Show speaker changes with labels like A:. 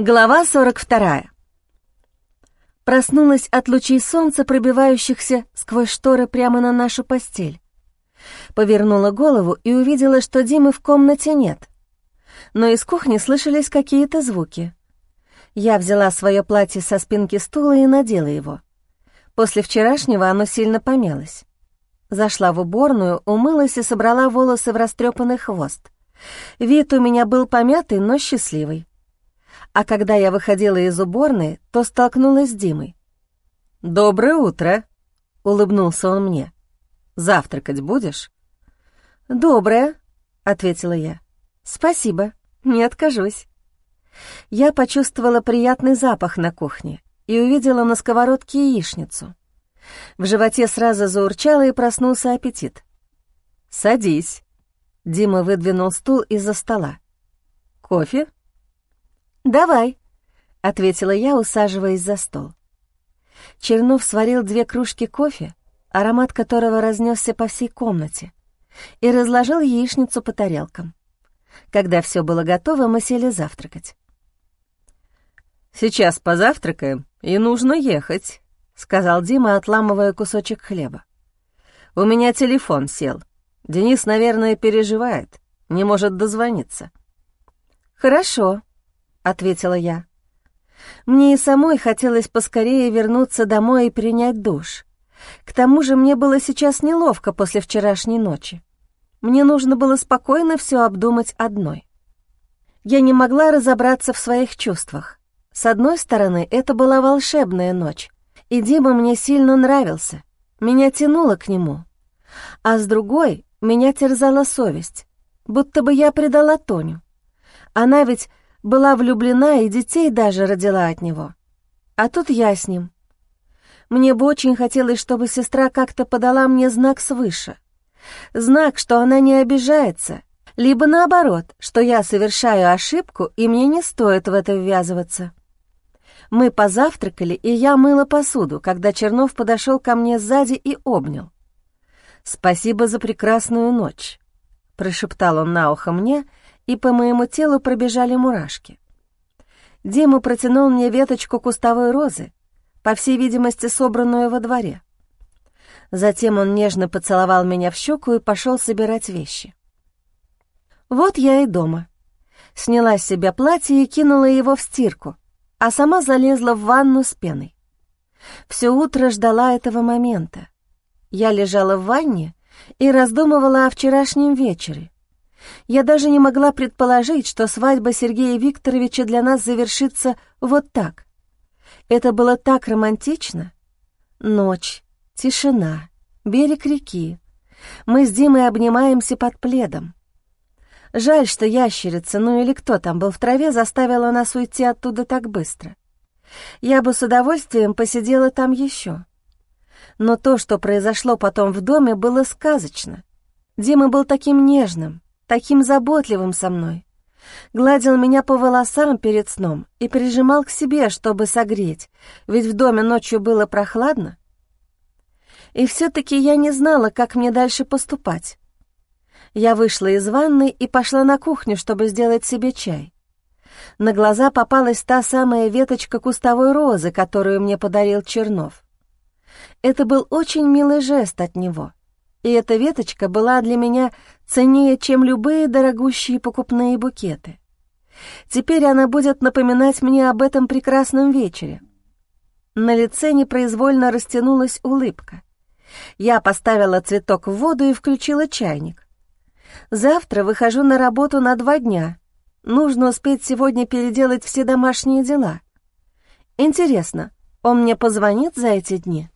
A: Глава 42. Проснулась от лучей солнца, пробивающихся сквозь шторы прямо на нашу постель. Повернула голову и увидела, что Димы в комнате нет. Но из кухни слышались какие-то звуки. Я взяла свое платье со спинки стула и надела его. После вчерашнего оно сильно помялось. Зашла в уборную, умылась и собрала волосы в растрепанный хвост. Вид у меня был помятый, но счастливый а когда я выходила из уборной, то столкнулась с Димой. «Доброе утро», — улыбнулся он мне. «Завтракать будешь?» «Доброе», — ответила я. «Спасибо, не откажусь». Я почувствовала приятный запах на кухне и увидела на сковородке яичницу. В животе сразу заурчало и проснулся аппетит. «Садись», — Дима выдвинул стул из-за стола. «Кофе?» «Давай», — ответила я, усаживаясь за стол. Чернов сварил две кружки кофе, аромат которого разнесся по всей комнате, и разложил яичницу по тарелкам. Когда все было готово, мы сели завтракать. «Сейчас позавтракаем, и нужно ехать», — сказал Дима, отламывая кусочек хлеба. «У меня телефон сел. Денис, наверное, переживает, не может дозвониться». «Хорошо», — ответила я. Мне и самой хотелось поскорее вернуться домой и принять душ. К тому же мне было сейчас неловко после вчерашней ночи. Мне нужно было спокойно все обдумать одной. Я не могла разобраться в своих чувствах. С одной стороны, это была волшебная ночь, и Дима мне сильно нравился, меня тянуло к нему. А с другой, меня терзала совесть, будто бы я предала Тоню. Она ведь была влюблена и детей даже родила от него. А тут я с ним. Мне бы очень хотелось, чтобы сестра как-то подала мне знак свыше. Знак, что она не обижается, либо наоборот, что я совершаю ошибку, и мне не стоит в это ввязываться. Мы позавтракали, и я мыла посуду, когда Чернов подошел ко мне сзади и обнял. «Спасибо за прекрасную ночь», — прошептал он на ухо мне, — и по моему телу пробежали мурашки. Дима протянул мне веточку кустовой розы, по всей видимости, собранную во дворе. Затем он нежно поцеловал меня в щеку и пошел собирать вещи. Вот я и дома. Сняла с себя платье и кинула его в стирку, а сама залезла в ванну с пеной. Все утро ждала этого момента. Я лежала в ванне и раздумывала о вчерашнем вечере, я даже не могла предположить, что свадьба Сергея Викторовича для нас завершится вот так. Это было так романтично. Ночь, тишина, берег реки. Мы с Димой обнимаемся под пледом. Жаль, что ящерица, ну или кто там был в траве, заставила нас уйти оттуда так быстро. Я бы с удовольствием посидела там еще. Но то, что произошло потом в доме, было сказочно. Дима был таким нежным, таким заботливым со мной. Гладил меня по волосам перед сном и прижимал к себе, чтобы согреть, ведь в доме ночью было прохладно. И все-таки я не знала, как мне дальше поступать. Я вышла из ванной и пошла на кухню, чтобы сделать себе чай. На глаза попалась та самая веточка кустовой розы, которую мне подарил Чернов. Это был очень милый жест от него — и эта веточка была для меня ценнее, чем любые дорогущие покупные букеты. Теперь она будет напоминать мне об этом прекрасном вечере. На лице непроизвольно растянулась улыбка. Я поставила цветок в воду и включила чайник. Завтра выхожу на работу на два дня. Нужно успеть сегодня переделать все домашние дела. Интересно, он мне позвонит за эти дни?»